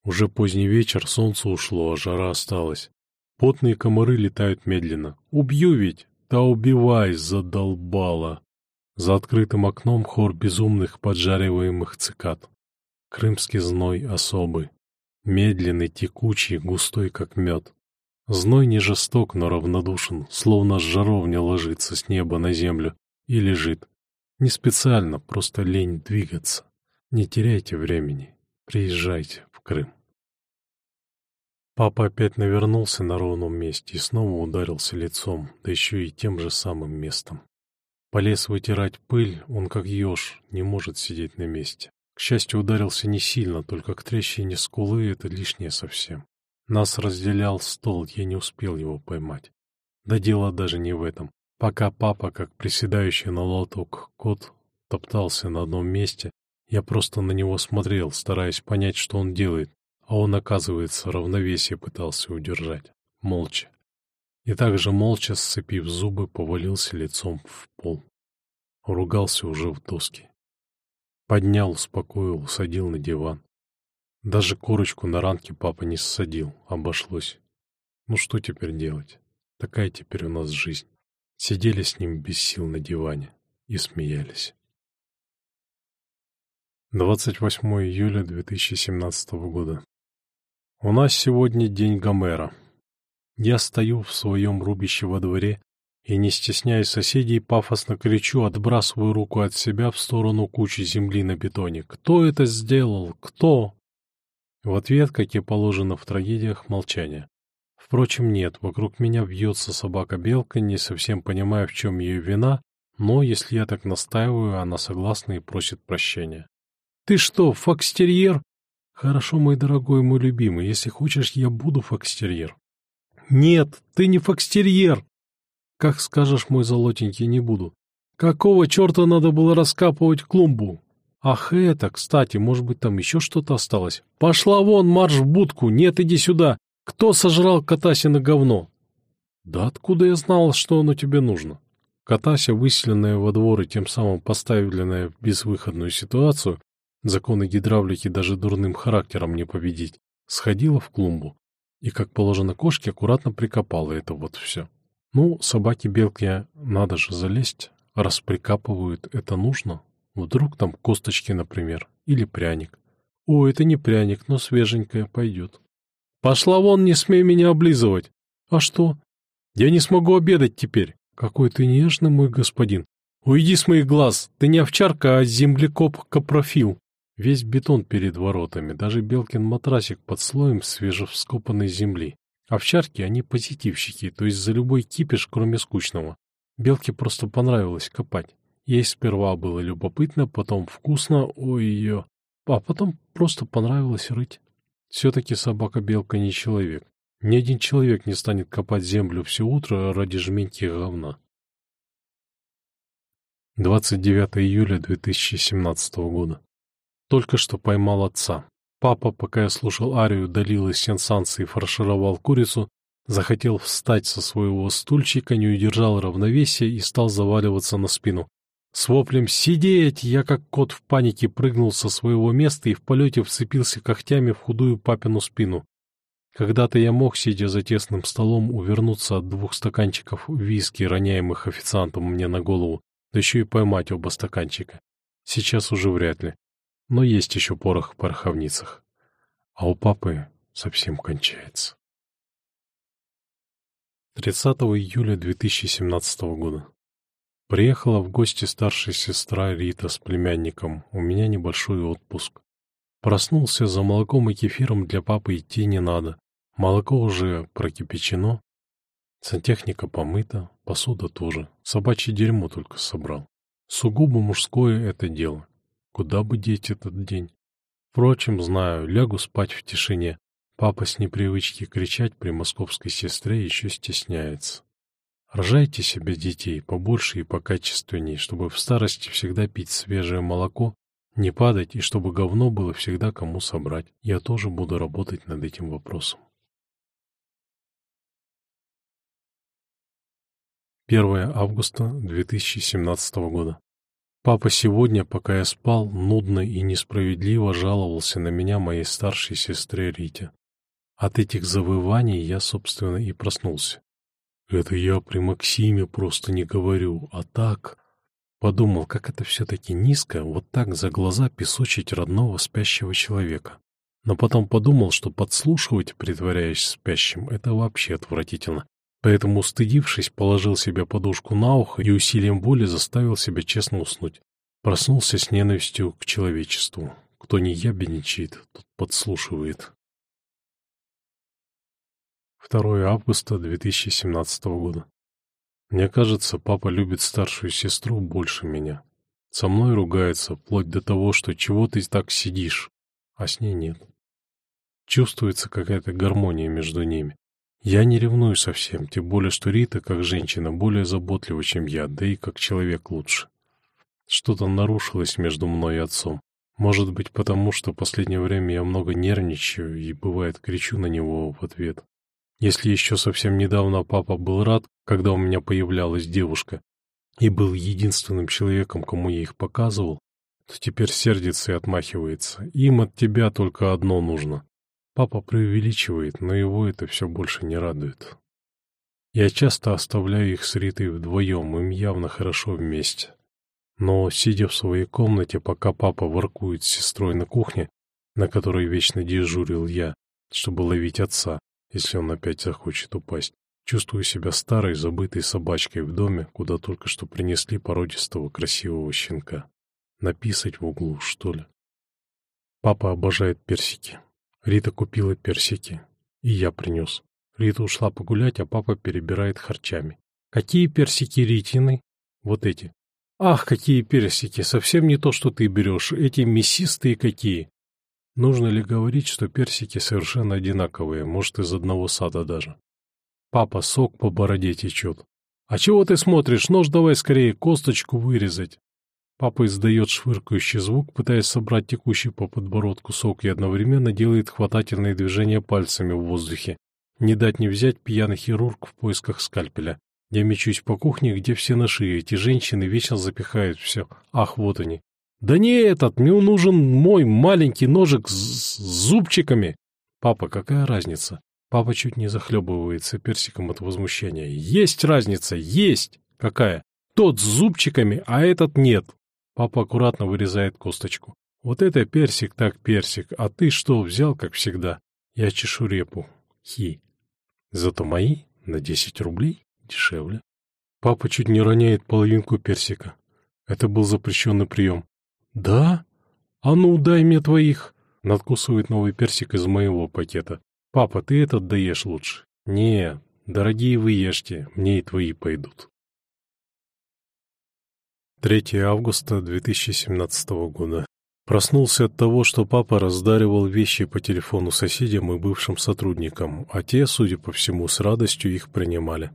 Уже поздний вечер, солнце ушло, а жара осталась. Потные комары летают медленно. «Убью ведь!» «Да убивай!» — задолбала. За открытым окном хор безумных поджариваемых цикад. Крымский зной особый. Медленный, текучий, густой, как мед. Зной не жесток, но равнодушен, словно жаровня ложится с неба на землю и лежит. Не специально, просто лень двигаться. Не теряйте времени, приезжайте в Крым. Папа опять навернулся на ровном месте и снова ударился лицом, да еще и тем же самым местом. Полез вытирать пыль, он как еж, не может сидеть на месте. К счастью, ударился не сильно, только к трещине скулы это лишнее совсем. Нас разделял стол, я не успел его поймать. Да дело даже не в этом. Пока папа, как приседающий на лоток кот, топтался на одном месте, я просто на него смотрел, стараясь понять, что он делает, а он, оказывается, равновесие пытался удержать. Молча. И также молча, сцепив зубы, повалился лицом в пол. Ругался уже в доски. Поднял, успокоил, усадил на диван. Даже корочку на ранке папа не ссадил, обошлось. Ну что теперь делать? Такая теперь у нас жизнь. Сидели с ним без сил на диване и смеялись. 28 июля 2017 года. У нас сегодня день Гомера. Я стою в своем рубище во дворе и, не стесняя соседей, пафосно кричу, отбрасываю руку от себя в сторону кучи земли на бетоне. «Кто это сделал? Кто?» В ответ, как и положено в трагедиях, молчание. Впрочем, нет, вокруг меня бьется собака-белка, не совсем понимая, в чем ее вина, но если я так настаиваю, она согласна и просит прощения. «Ты что, фокстерьер?» «Хорошо, мой дорогой, мой любимый, если хочешь, я буду фокстерьер». «Нет, ты не фокстерьер!» «Как скажешь, мой золотенький, не буду». «Какого черта надо было раскапывать клумбу?» Ах, это, кстати, может быть, там еще что-то осталось. Пошла вон, марш в будку, нет, иди сюда. Кто сожрал Катасина говно? Да откуда я знал, что оно тебе нужно? Катася, выселенная во двор и тем самым поставленная в безвыходную ситуацию, законы гидравлики даже дурным характером не победить, сходила в клумбу и, как положено кошке, аккуратно прикопала это вот все. Ну, собаки-белки, надо же залезть, раз прикапывают, это нужно, Вдруг там косточки, например, или пряник. О, это не пряник, но свеженькое пойдет. Пошла вон, не смей меня облизывать. А что? Я не смогу обедать теперь. Какой ты нежный, мой господин. Уйди с моих глаз, ты не овчарка, а землекоп-капрофил. Весь бетон перед воротами, даже Белкин матрасик под слоем свежевскопанной земли. Овчарки, они позитивщики, то есть за любой кипиш, кроме скучного. Белке просто понравилось копать. Ей сперва было любопытно, потом вкусно, ой ее, а потом просто понравилось рыть. Все-таки собака-белка не человек. Ни один человек не станет копать землю все утро ради жменьки говна. 29 июля 2017 года. Только что поймал отца. Папа, пока я слушал арию, долил из сенсанса и фаршировал курицу, захотел встать со своего стульчика, не удержал равновесия и стал заваливаться на спину. С воплем «Сидеть!» я как кот в панике прыгнул со своего места и в полете вцепился когтями в худую папину спину. Когда-то я мог, сидя за тесным столом, увернуться от двух стаканчиков виски, роняемых официантом мне на голову, да еще и поймать оба стаканчика. Сейчас уже вряд ли. Но есть еще порох в пороховницах. А у папы совсем кончается. 30 июля 2017 года. Приехала в гости старшая сестра Рита с племянником. У меня небольшой отпуск. Проснулся за молоком и кефиром для папы идти не надо. Молоко уже прокипячено. Сантехника помыта, посуда тоже. Собачье дерьмо только собрал. Сугубо мужское это дело. Куда бы деть этот день? Впрочем, знаю, лягу спать в тишине. Папа с непривычки кричать при московской сестре еще стесняется. Рожайте себе детей побольше и покачественней, чтобы в старости всегда пить свежее молоко, не падать и чтобы говно было всегда кому собрать. Я тоже буду работать над этим вопросом. 1 августа 2017 года. Папа сегодня, пока я спал, нудно и несправедливо жаловался на меня моей старшей сестре Рите. От этих завываний я, собственно, и проснулся. Это я при Максиме просто не говорю, а так... Подумал, как это все-таки низко, вот так за глаза песочить родного спящего человека. Но потом подумал, что подслушивать, притворяясь спящим, это вообще отвратительно. Поэтому, стыдившись, положил себе подушку на ухо и усилием воли заставил себя честно уснуть. Проснулся с ненавистью к человечеству. Кто не ябедничает, тот подслушивает. 2 августа 2017 года. Мне кажется, папа любит старшую сестру больше меня. Со мной ругается, вплоть до того, что чего ты так сидишь, а с ней нет. Чувствуется какая-то гармония между ними. Я не ревную совсем, тем более, что Рита, как женщина, более заботлива, чем я, да и как человек лучше. Что-то нарушилось между мной и отцом. Может быть, потому что в последнее время я много нервничаю и, бывает, кричу на него в ответ. Если еще совсем недавно папа был рад, когда у меня появлялась девушка, и был единственным человеком, кому я их показывал, то теперь сердится и отмахивается. Им от тебя только одно нужно Папа преувеличивает, но его это все больше не радует. Я часто оставляю их с Ритой вдвоем, им явно хорошо вместе. Но, сидя в своей комнате, пока папа воркует с сестрой на кухне, на которой вечно дежурил я, чтобы ловить отца, если он опять захочет упасть, чувствую себя старой, забытой собачкой в доме, куда только что принесли породистого красивого щенка. Написать в углу, что ли? Папа обожает персики. Рита купила персики. И я принес. Рита ушла погулять, а папа перебирает харчами. Какие персики Ритины? Вот эти. Ах, какие персики! Совсем не то, что ты берешь. Эти мясистые какие. Нужно ли говорить, что персики совершенно одинаковые, может, из одного сада даже? Папа, сок по бороде течет. А чего ты смотришь? Нож давай скорее косточку вырезать. Папа издает швыркающий звук, пытаясь собрать текущий по подбородку сок и одновременно делает хватательные движения пальцами в воздухе. Не дать не взять пьяный хирург в поисках скальпеля. Я мечусь по кухне, где все на шее. Эти женщины вечно запихают все. Ах, вот они. Да не этот, мне нужен мой маленький ножик с, с зубчиками. Папа, какая разница? Папа чуть не захлебывается персиком от возмущения. Есть разница, есть! Какая? Тот с зубчиками, а этот нет. Папа аккуратно вырезает косточку. Вот это персик так персик, а ты что, взял, как всегда? Я чешу репу. Хи. Зато мои на десять рублей дешевле. Папа чуть не роняет половинку персика. Это был запрещенный прием. Да? А ну, дай мне твоих. Надкусывает новый персик из моего пакета. Папа, ты этот даешь лучше. Не, дорогие вы ешьте, мне и твои пойдут. 3 августа 2017 года. Проснулся от того, что папа раздаривал вещи по телефону соседям и бывшим сотрудникам, а те, судя по всему, с радостью их принимали.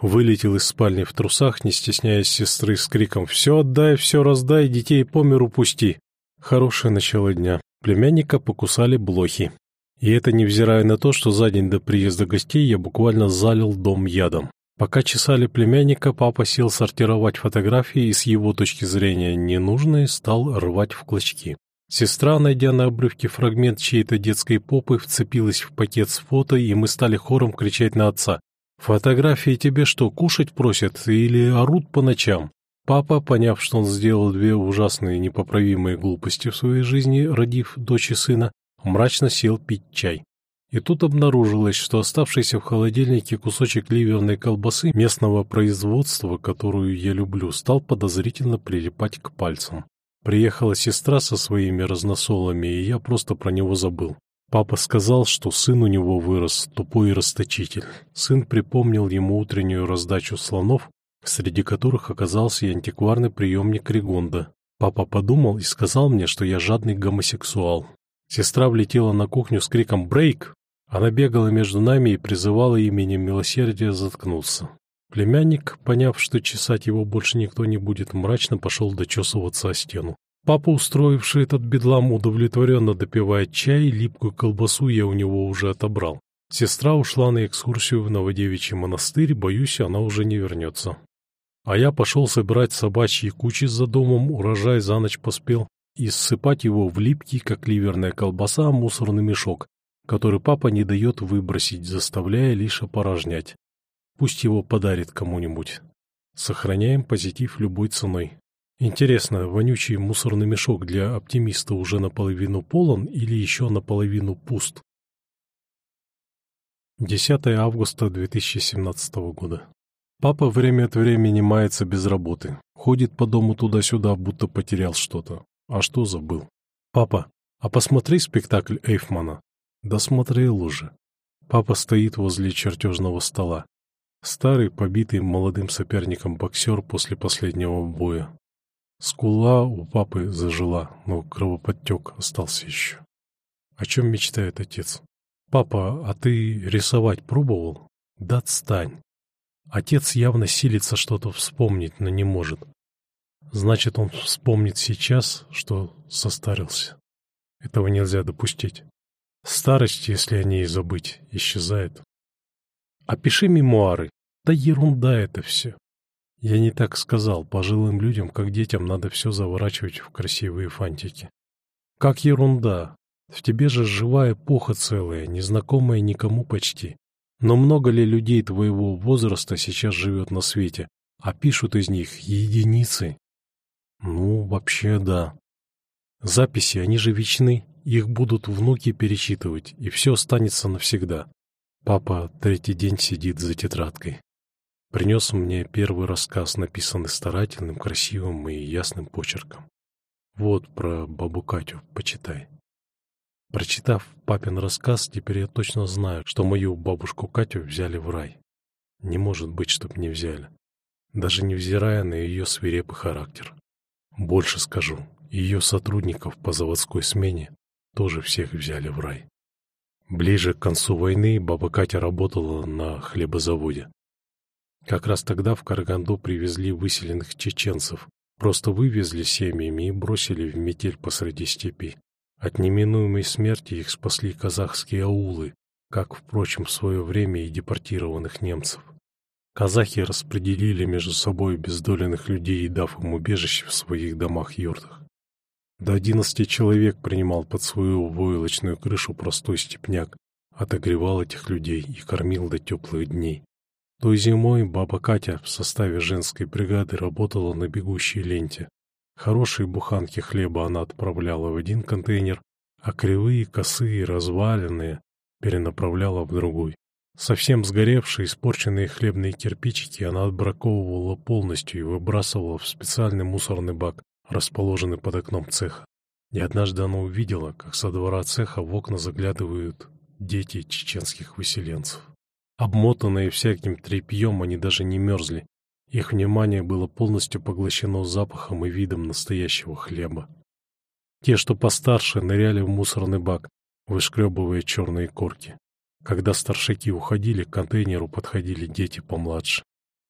Вылетел из спальни в трусах, не стесняясь сестры, с криком «Все отдай, все раздай, детей по миру пусти!» Хорошее начало дня. Племянника покусали блохи. И это невзирая на то, что за день до приезда гостей я буквально залил дом ядом. Пока чесали племянника, папа сел сортировать фотографии и с его точки зрения ненужные стал рвать в клочки. Сестра, найдя на обрывке фрагмент чьей-то детской попы, вцепилась в пакет с фото, и мы стали хором кричать на отца. «Фотографии тебе что, кушать просят или орут по ночам?» Папа, поняв, что он сделал две ужасные непоправимые глупости в своей жизни, родив дочь и сына, мрачно сел пить чай. И тут обнаружилось, что оставшийся в холодильнике кусочек ливерной колбасы местного производства, которую я люблю, стал подозрительно прилипать к пальцам. Приехала сестра со своими разносолами, и я просто про него забыл. Папа сказал, что сын у него вырос, тупой расточитель. Сын припомнил ему утреннюю раздачу слонов, среди которых оказался и антикварный приемник Ригонда. Папа подумал и сказал мне, что я жадный гомосексуал. Сестра влетела на кухню с криком «Брейк!». Она бегала между нами и призывала именем милосердия заткнуться. Племянник, поняв, что чесать его больше никто не будет, мрачно пошел дочесываться о стену. Папа, устроивший этот бедлам, удовлетворенно допивает чай, липкую колбасу я у него уже отобрал. Сестра ушла на экскурсию в Новодевичий монастырь, боюсь, она уже не вернется. А я пошел собирать собачьи кучи за домом, урожай за ночь поспел, и ссыпать его в липкий, как ливерная колбаса, мусорный мешок, который папа не дает выбросить, заставляя лишь опорожнять. Пусть его подарит кому-нибудь. Сохраняем позитив любой ценой. Интересно, вонючий мусорный мешок для оптимиста уже наполовину полон или еще наполовину пуст? 10 августа 2017 года. Папа время от времени мается без работы. Ходит по дому туда-сюда, будто потерял что-то. А что забыл? Папа, а посмотри спектакль Эйфмана. Досмотрел уже. Папа стоит возле чертежного стола. Старый, побитый молодым соперником боксер после последнего боя. Скула у папы зажила, но кровоподтек остался еще. О чем мечтает отец? «Папа, а ты рисовать пробовал?» «Да отстань». Отец явно силится что-то вспомнить, но не может. Значит, он вспомнит сейчас, что состарился. Этого нельзя допустить. Старость, если о ней забыть, исчезает. Опиши мемуары. Да ерунда это все. Я не так сказал. Пожилым людям, как детям, надо все заворачивать в красивые фантики. Как ерунда. В тебе же живая эпоха целая, незнакомая никому почти. Но много ли людей твоего возраста сейчас живет на свете, а пишут из них единицы? Ну, вообще да. Записи, они же вечны, их будут внуки перечитывать, и все останется навсегда. Папа третий день сидит за тетрадкой. Принес мне первый рассказ, написанный старательным, красивым и ясным почерком. Вот про бабу Катю почитай. Прочитав папин рассказ, теперь я точно знаю, что мою бабушку Катю взяли в рай. Не может быть, чтоб не взяли. Даже невзирая на ее свирепый характер. Больше скажу, ее сотрудников по заводской смене тоже всех взяли в рай. Ближе к концу войны баба Катя работала на хлебозаводе. Как раз тогда в Караганду привезли выселенных чеченцев, просто вывезли семьями и бросили в метель посреди степи. От неминуемой смерти их спасли казахские аулы, как, впрочем, в свое время и депортированных немцев. Казахи распределили между собой обездоленных людей, дав им убежище в своих домах-юртах. До одиннадцати человек принимал под свою войлочную крышу простой степняк, отогревал этих людей и кормил до теплых дней. Той зимой баба Катя в составе женской бригады работала на бегущей ленте. Хорошие буханки хлеба она отправляла в один контейнер, а кривые, косые, разваленные перенаправляла в другой. Совсем сгоревшие, испорченные хлебные кирпичики она отбраковывала полностью и выбрасывала в специальный мусорный бак, расположенный под окном цеха. И однажды она увидела, как со двора цеха в окна заглядывают дети чеченских выселенцев. Обмотанные всяким тряпьем, они даже не мерзли. Их внимание было полностью поглощено запахом и видом настоящего хлеба. Те, что постарше, ныряли в мусорный бак, вышкребывая черные корки. Когда старшаки уходили, к контейнеру подходили дети помладше.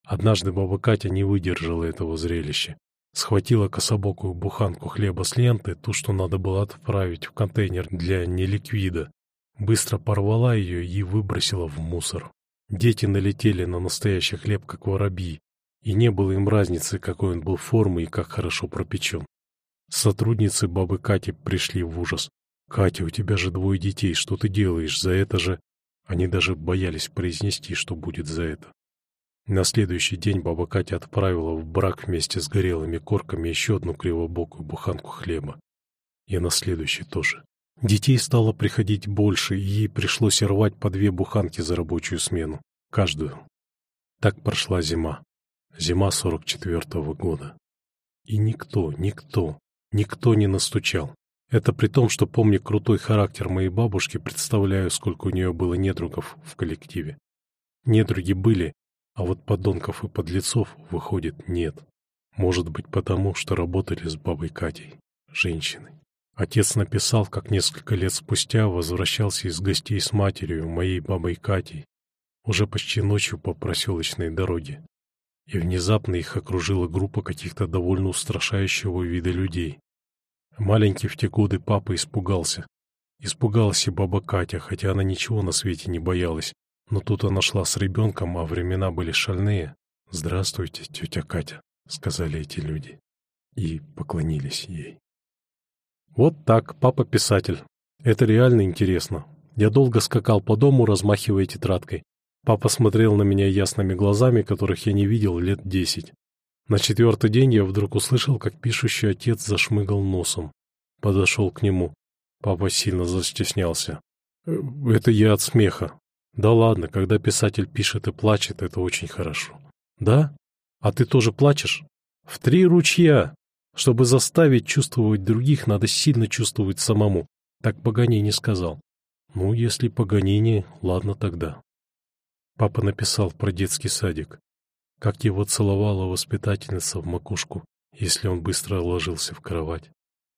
Однажды баба Катя не выдержала этого зрелища. Схватила кособокую буханку хлеба с ленты, ту, что надо было отправить в контейнер для неликвида. Быстро порвала ее и выбросила в мусор. Дети налетели на настоящий хлеб, как воробьи, и не было им разницы, какой он был формы и как хорошо пропечен. Сотрудницы бабы Кати пришли в ужас. «Катя, у тебя же двое детей, что ты делаешь? За это же...» Они даже боялись произнести, что будет за это. На следующий день баба Катя отправила в брак вместе с горелыми корками еще одну кривобокую буханку хлеба. И на следующий тоже. Детей стало приходить больше, и ей пришлось рвать по две буханки за рабочую смену. Каждую. Так прошла зима. Зима сорок четвертого года. И никто, никто, никто не настучал. Это при том, что, помня крутой характер моей бабушки, представляю, сколько у нее было недругов в коллективе. Недруги были, а вот подонков и подлецов, выходит, нет. Может быть, потому, что работали с бабой Катей, женщиной. Отец написал, как несколько лет спустя возвращался из гостей с матерью, моей бабой Катей, уже почти ночью по проселочной дороге. И внезапно их окружила группа каких-то довольно устрашающего вида людей. Маленький в те годы папа испугался. Испугалась и баба Катя, хотя она ничего на свете не боялась. Но тут она шла с ребенком, а времена были шальные. «Здравствуйте, тетя Катя», — сказали эти люди. И поклонились ей. Вот так, папа писатель. Это реально интересно. Я долго скакал по дому, размахивая тетрадкой. Папа смотрел на меня ясными глазами, которых я не видел лет десять. На четвертый день я вдруг услышал, как пишущий отец зашмыгал носом. Подошел к нему. Папа сильно застеснялся. «Э, «Это я от смеха». «Да ладно, когда писатель пишет и плачет, это очень хорошо». «Да? А ты тоже плачешь?» «В три ручья!» Чтобы заставить чувствовать других, надо сильно чувствовать самому. Так Паганини сказал. Ну, если Паганини, ладно тогда. Папа написал про детский садик. Как его целовала воспитательница в макушку, если он быстро ложился в кровать.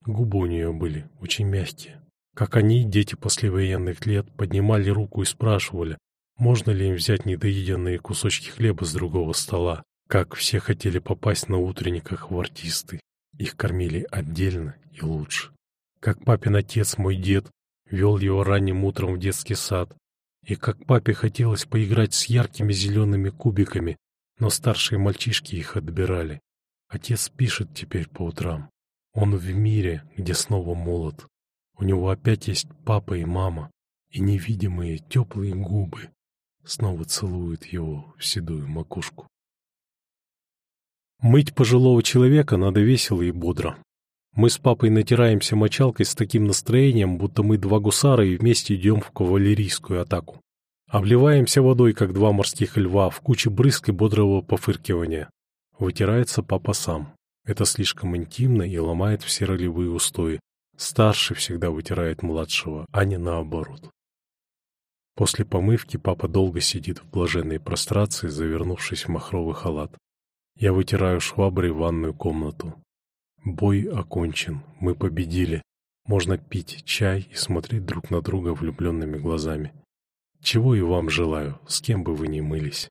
Губы у нее были очень мягкие. Как они, дети послевоенных лет, поднимали руку и спрашивали, можно ли им взять недоеденные кусочки хлеба с другого стола, как все хотели попасть на утренниках в артисты. Их кормили отдельно и лучше. Как папин отец, мой дед, вел его ранним утром в детский сад, и как папе хотелось поиграть с яркими зелеными кубиками, но старшие мальчишки их отбирали. Отец пишет теперь по утрам. Он в мире, где снова молод. У него опять есть папа и мама, и невидимые теплые губы снова целуют его в седую макушку. Мыть пожилого человека надо весело и бодро. Мы с папой натираемся мочалкой с таким настроением, будто мы два гусара и вместе идем в кавалерийскую атаку. Обливаемся водой, как два морских льва, в куче брызг и бодрого пофыркивания. Вытирается папа сам. Это слишком интимно и ломает все ролевые устои. Старший всегда вытирает младшего, а не наоборот. После помывки папа долго сидит в блаженной прострации, завернувшись в махровый халат. Я вытираю шваброй ванную комнату. Бой окончен, мы победили. Можно пить чай и смотреть друг на друга влюбленными глазами. Чего и вам желаю, с кем бы вы ни мылись.